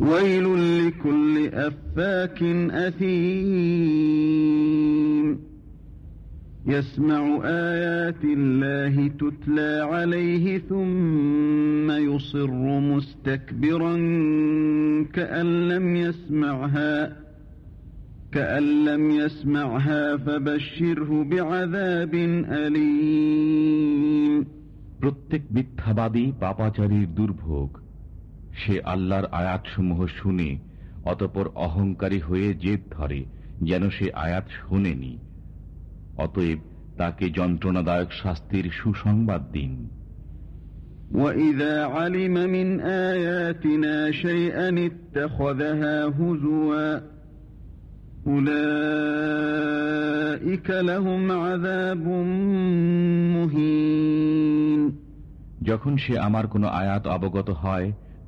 ويل لكل أفاك أثيم يسمع آيات الله تتلى عليه ثم يصر مستكبرا كأن لم يسمعها كأن لم يسمعها فبشره بعذاب أليم প্রত্যেক মিথ্যাবাদী পাপাচারীর দুর্ভোগ সে আল্লাহর আয়াতসমূহ শুনে অতপর অহংকারী হয়ে জেদ ধরে যেন সে আয়াত শোনেনি অতএব তাকে যন্ত্রণাদায়ক শাস্তির সুসংবাদ দিন وإذا علم من آياتنا شيئا اتخذها هزوا أولئك لهم عذاب مهين যখন সে আমার কোনো আয়াত অবগত হয়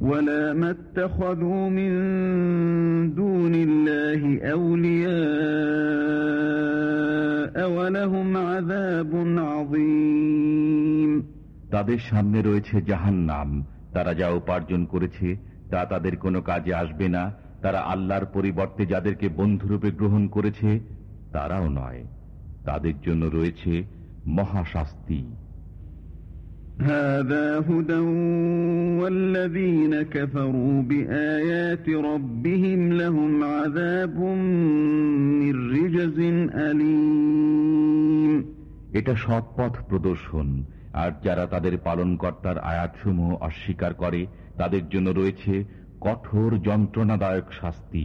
ولا يغني عنهم ما كسبوا شيئا ولا ما اتخذوا ولا ما اتخذوا من دون الله أولياء ولهم عذاب عظيم তাদের সামনে রয়েছে জাহান্নাম তারা যা উপার্জন করেছে তা তাদের কোনো কাজে আসবে না তারা আল্লাহর পরিবর্তে যাদেরকে বন্ধুরূপে গ্রহণ করেছে তারাও নয় তাদের জন্য রয়েছে মহাশাস্তি هذا هدى والذين كفروا بآيات ربهم لهم عذاب من رجز أليم এটা সৎপথ প্রদর্শন আর যারা তাদের পালনকর্তার আয়াতসমূহ অস্বীকার করে তাদের জন্য রয়েছে কঠোর যন্ত্রণাদায়ক শাস্তি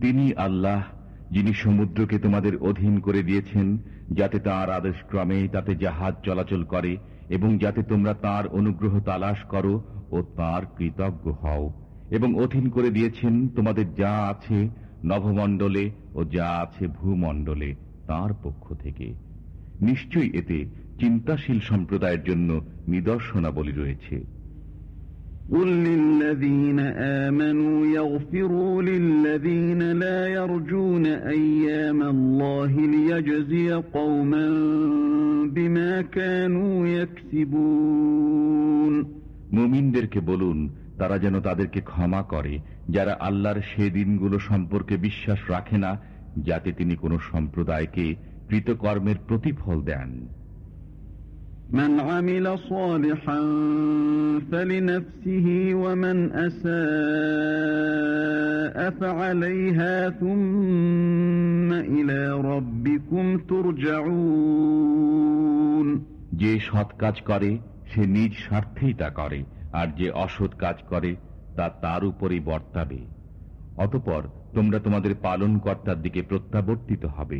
তিনি আল্লাহ, যিনি সমুদ্রকে তোমাদের অধীন করে দিয়েছেন, যাতে তাঁর আদেশক্রমে তাতে জাহাজ চলাচল করে এবং যাতে তোমরা তার অনুগ্রহ তালাশ করো ও তার কৃতজ্ঞ হও। এবং অধীন করে দিয়েছেন তোমাদের যা আছে নভমণ্ডলে ও যা আছে ভূমণ্ডলে তার পক্ষ থেকে। নিশ্চয়ই এতে চিন্তাশীল সম্প্রদায়ের জন্য নিদর্শনাবলী রয়েছে قل للذين آمنوا يغفروا للذين لا يرجون أيام الله ليجزي قوما بما كانوا يكسبون মুমিনদেরকে বলুন তারা যেন তাদেরকে ক্ষমা করে যারা আল্লাহর সে দিনগুলো সম্পর্কে বিশ্বাস রাখে না যাতে তিনি কোনো সম্প্রদায়কে কৃতকর্মের প্রতিফল দেন من عمل صالحا فلنفسه ومن أساء فعليها ثم إلى ربكم ترجعون যে সৎ কাজ করে সে নিজ স্বার্থেই তা করে আর যে অসৎ কাজ করে তা তার উপরই বর্তাবে অতপর তোমরা তোমাদের পালন কর্তার দিকে প্রত্যাবর্তিত হবে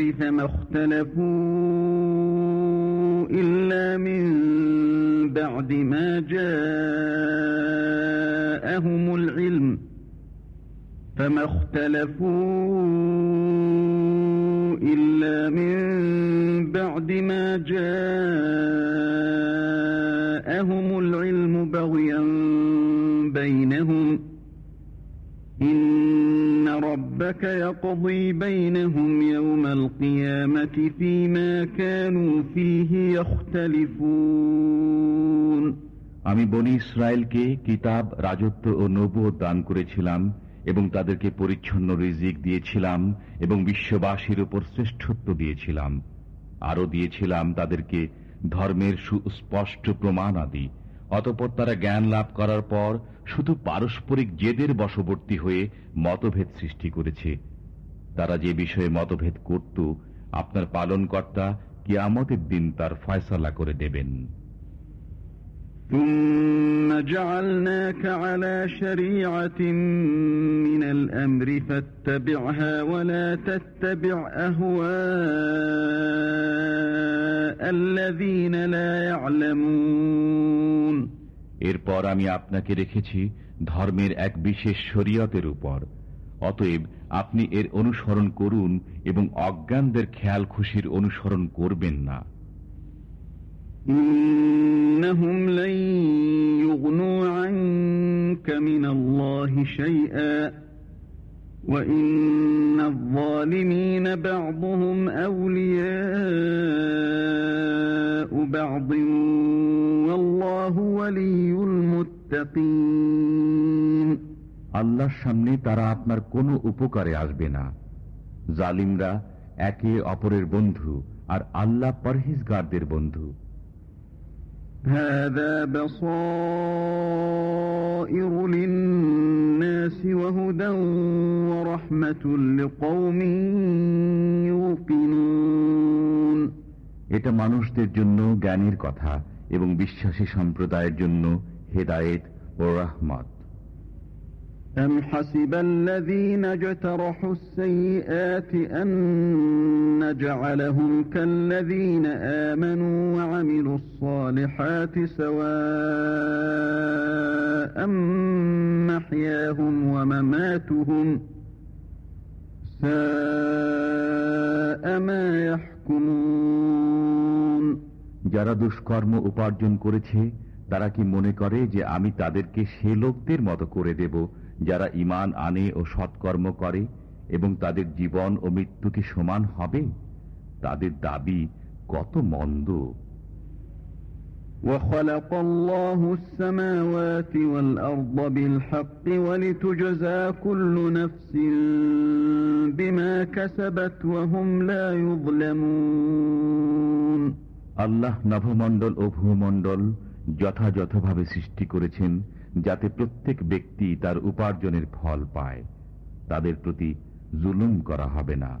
الأمر فما اختلفوا إلا من بعد ما جاءهم العلم فما اختلفوا إلا من بعد ما جاءهم العلم بغيا بينهم. إن আমি বনি ইসরায়েলকে কিতাব, রাজত্ব ও নবুয় দান করেছিলাম এবং তাদেরকে পরিচ্ছন্ন রিজিক দিয়েছিলাম এবং বিশ্ববাসীর উপর শ্রেষ্ঠত্ব দিয়েছিলাম। আরও দিয়েছিলাম তাদেরকে ধর্মের সুস্পষ্ট প্রমাণ আদি। অতপর তারা জ্ঞান লাভ করার পর শুধু পারস্পরিক জেদের বশবর্তী হয়ে মতভেদ সৃষ্টি করেছে তারা যে বিষয়ে মতভেদ করত আপনার পালনকর্তা কিয়ামতের দিন তার ফয়সালা করে দেবেন ثم جعلناك على شريعة من الأمر فاتبعها ولا تتبع أهواء الذين لا يعلمون এরপর আমি আপনাকে রেখেছি ধর্মের এক বিশেষ শরীয়তের উপর অতএব আপনি এর অনুসরণ করুন এবং অজ্ঞানদের খেয়াল খুশির অনুসরণ করবেন না إنهم لن يغنوا عنك من الله شيئا وإن الظالمين بعضهم أولياء بعض والله ولي المتقين আল্লাহর সামনে তারা আপনার কোনো উপকারে আসবে না জালিমরা একে অপরের বন্ধু আর আল্লাহ পরহিজগারদের বন্ধু هذا بصائر للناس وهدى ورحمة لقوم يوقنون এটা মানুষদের জন্য জ্ঞানের কথা এবং বিশ্বাসী সম্প্রদায়ের জন্য হেদায়েত ও রহমত أم حسب الذين اجترحوا السيئات أن نجعلهم كالذين آمنوا وعملوا الصالحات سواء محياهم ومماتهم ساء ما يحكمون যারা দুষ্কর্ম উপার্জন করেছে তারা কি মনে করে যে আমি তাদেরকে সে লোকদের মতো করে দেব যারা ইমান আনে ও সৎকর্ম করে এবং তাদের জীবন ও মৃত্যু কি সমান হবে তাদের দাবি কত মন্দ وخلق الله السماوات والأرض بالحق ولتجزى كل نفس بما كسبت وهم لا يظلمون আল্লাহ নভমণ্ডল ও ভূমণ্ডল যথাযথভাবে সৃষ্টি করেছেন যাতে প্রত্যেক ব্যক্তি তার উপার্জনের ফল পায় তাদের প্রতি জুলুম করা হবে না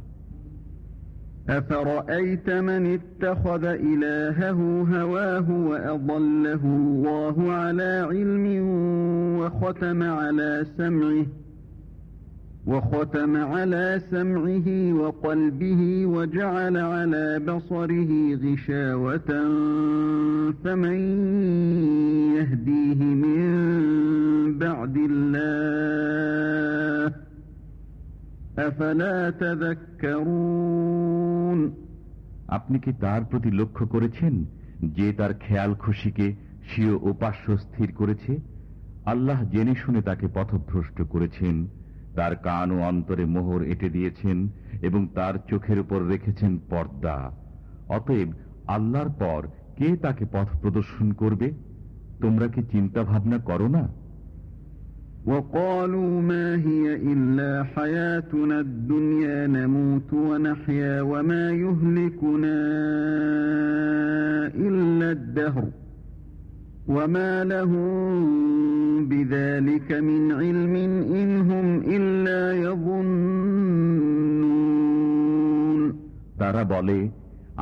أفرأيت من اتخذ إلهه هواه وأضله الله على علم وختم على سمعه وختم على سمعه وقلبه وجعل على بصره غشاوة فمن يهديه من بعد الله أفلا تذكرون আপনি কি তার প্রতি লক্ষ্য করেছেন যে তার খেয়াল খুশিকে স্বীয় উপাস্য স্থির করেছে আল্লাহ জেনে শুনে তাকে পথভ্রষ্ট করেছেন তার কান ও অন্তরে মোহর এঁটে দিয়েছেন এবং তার চোখের উপর রেখেছেন পর্দা অতএব আল্লাহর পর কে তাকে পথ প্রদর্শন করবে তোমরা কি চিন্তা ভাবনা করো না وقالوا ما هي إلا حياتنا الدنيا نموت ونحيا وما يهلكنا إلا الدهر وما لهم بذلك من علم إن هم إلا يظنون তারা বলে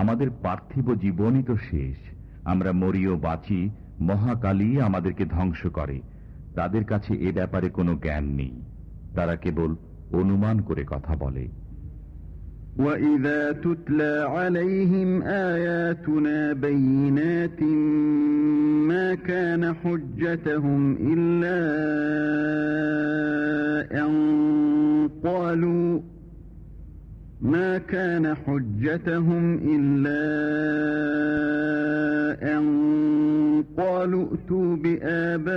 আমাদের পার্থিব জীবনই তো শেষ আমরা মরিও বাঁচি মহাকালী আমাদেরকে ধ্বংস করে তাদের কাছে এ ব্যাপারে কোনো জ্ঞান নেই তারা কেবল অনুমান করে কথা বলে وَإِذَا تُتْلَى عَلَيْهِمْ آيَاتُنَا بَيِّنَاتٍ مَا كَانَ حُجَّتَهُمْ إِلَّا أَن قَالُوا ما كان حجتهم إلا أن قالوا ائتوا بآبائنا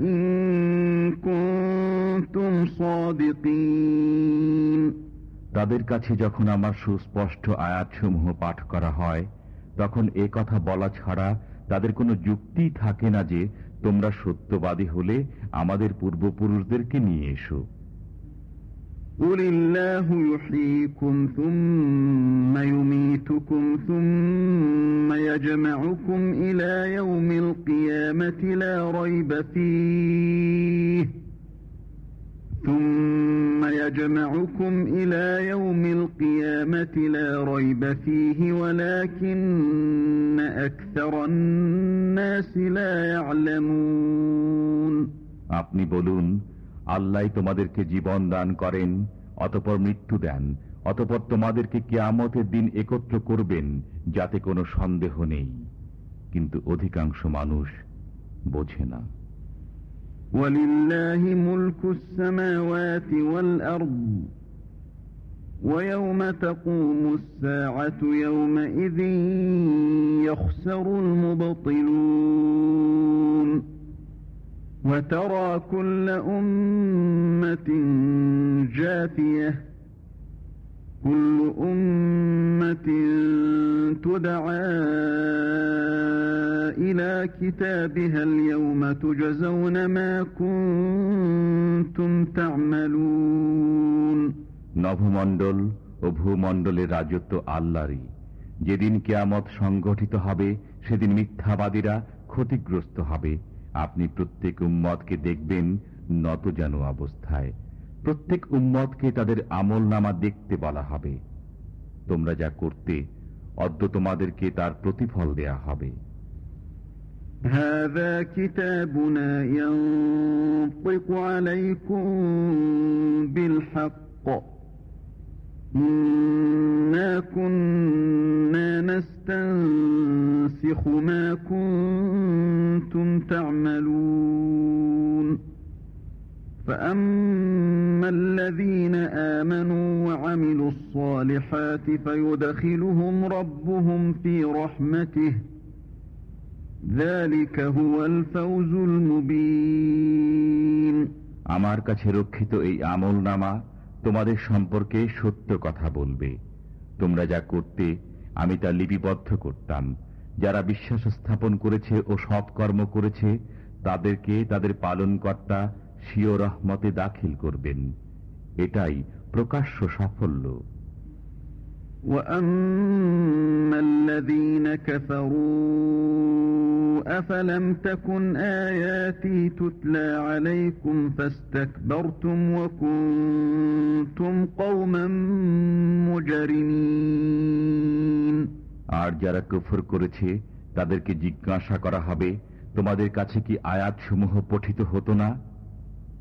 إن كنتم صادقين. তাদের কাছে যখন আমার সুস্পষ্ট আয়াতসমূহ পাঠ করা হয়, তখন এ কথা বলা ছাড়া তাদের কোনো যুক্তি থাকে না যে তোমরা সত্যবাদী হলে আমাদের পূর্বপুরুষদেরকে নিয়ে এসো। ইলা ثم يميتكم ثم يجمعكم إلى يوم القيامة لا ريب فيه ثم يجمعكم إلى يوم القيامة لا ريب فيه ولكن أكثر الناس لا يعلمون আপনি বলুন আল্লাহ তোমাদেরকে জীবন দান করেন অতপর মৃত্যু দেন অতপর তোমাদেরকে কেয়ামতের দিন একত্র করবেন যাতে কোনো সন্দেহ নেই কিন্তু অধিকাংশ মানুষ বোঝে না ولله ملك السماوات والأرض ويوم تقوم الساعة يومئذ يخسر المبطلون. وترى كل أمة جاثية كل أمة تدعى إلى كتابها اليوم تجزون ما كنتم تعملون নভমণ্ডল ও ভূমণ্ডলের রাজত্ব আল্লাহরই যেদিন কেয়ামত সংগঠিত হবে সেদিন মিথ্যাবাদীরা ক্ষতিগ্রস্ত হবে আপনি প্রত্যেক উম্মতকে দেখবেন নত যেন অবস্থায় প্রত্যেক উম্মতকে তাদের আমল নামা দেখতে বলা হবে তোমরা যা করতে অদ্য তোমাদেরকে তার প্রতিফল দেয়া হবে هذا كتابنا ينطق عليكم بالحق إنا كنا نستنسخ ما كنتم تعملون فأما الذين آمنوا وعملوا الصالحات فيدخلهم ربهم في رحمته ذلك هو الفوز المبين আমার কাছে রক্ষিত এই আমল নামা তোমাদের সম্পর্কে সত্য কথা বলবে তোমরা যা করতে আমি তা লিপিবদ্ধ করতাম যারা বিশ্বাস স্থাপন করেছে ও সৎকর্ম করেছে তাদেরকে তাদের পালনকর্তা সিও রহমতে দাখিল করবেন এটাই প্রকাশ্য সাফল্য وأما الذين كفروا أفلم تكن آياتي تتلى عليكم فاستكبرتم وكنتم قوما مجرمين আর যারা কুফর করেছে তাদেরকে জিজ্ঞাসা করা হবে তোমাদের কাছে কি আয়াতসমূহ পঠিত হতো না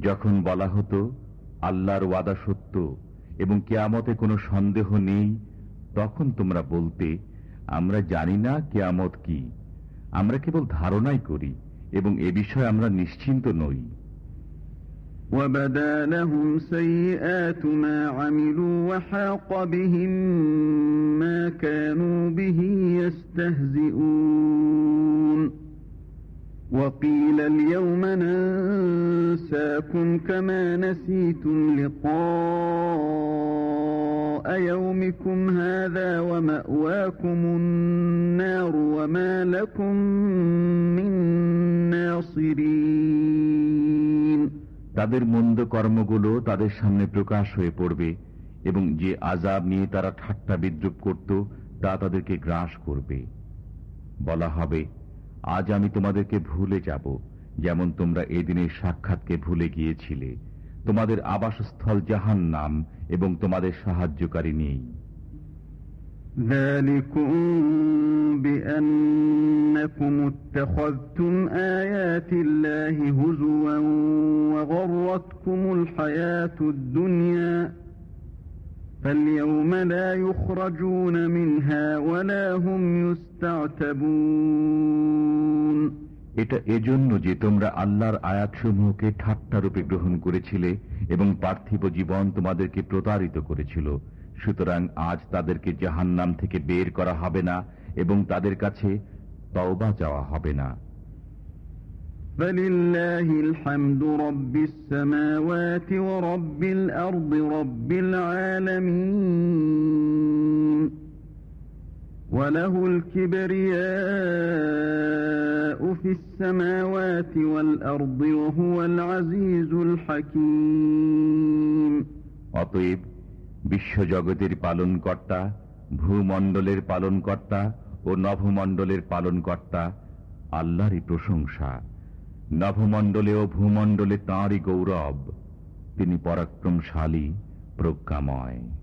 যখন বলা হতো আল্লাহর ওয়াদা সত্য এবং কেয়ামতে কোনো সন্দেহ নেই তখন তোমরা বলতে আমরা জানি না কেয়ামত কি আমরা কেবল ধারণাই করি এবং এ বিষয়ে আমরা নিশ্চিন্ত নই وبدا لهم سيئات ما عملوا وحاق بهم ما كانوا به يستهزئون তাদের মন্দ কর্মগুলো তাদের সামনে প্রকাশ হয়ে পড়বে এবং যে আজাব নিয়ে তারা ঠাট্টা বিদ্রুপ করত, তা তাদেরকে গ্রাস করবে। বলা হবে আজ আমি তোমাদেরকে ভুলে যাব যেমন তোমরা এদিনের সাক্ষাৎকে ভুলে গিয়েছিলে তোমাদের আবাসস্থল জাহান নাম এবং তোমাদের সাহায্যকারী নেই ذلكم بأنكم اتخذتم آيات الله هزوا وغرتكم الحياة الدنيا فاليوم لا يخرجون منها ولا هم يستعتبون এটা এজন্য যে তোমরা আল্লাহর আয়াতসমূহকে ঠাট্টারূপে গ্রহণ করেছিলে এবং পার্থিব জীবন তোমাদেরকে প্রতারিত করেছিল সুতরাং আজ তাদেরকে জাহান্নাম থেকে বের করা হবে না এবং তাদের কাছে তওবা যাওয়া হবে না وله الكبرياء في السماوات والأرض وهو العزيز الحكيم অতএব বিশ্বজগতের পালনকর্তা ভূমণ্ডলের পালনকর্তা ও নভমণ্ডলের পালনকর্তা আল্লাহরই প্রশংসা নভমণ্ডলে ও ভূমণ্ডলে তাঁরই গৌরব। তিনি পরাক্রমশালী প্রজ্ঞাময়।